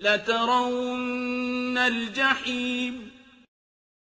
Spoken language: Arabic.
لَتَرَوُنَّ الْجَحِيمَ